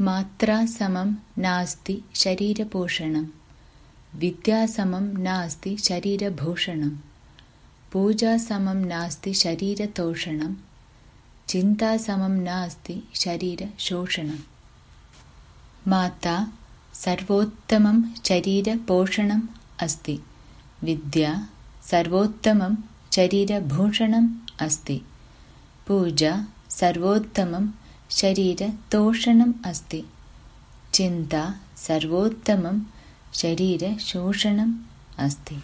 मात्रा समं नास्ति शरीरपोषणं। विद्यासमं नास्ति शरीरभूषणं। पूजासमं नास्ति शरीरतोषणं। चिन्तासमं नास्ति शरीरशोषणम् माता सर्वोत्तमं शरीरपोषणम् अस्ति। विद्या सर्वोत्तमं शरीरभूषणम् अस्ति। पूजा सर्वोत्तमं शरीरतोषणम् अस्ति चिन्ता सर्वोत्तमं शरीरशोषणम् अस्ति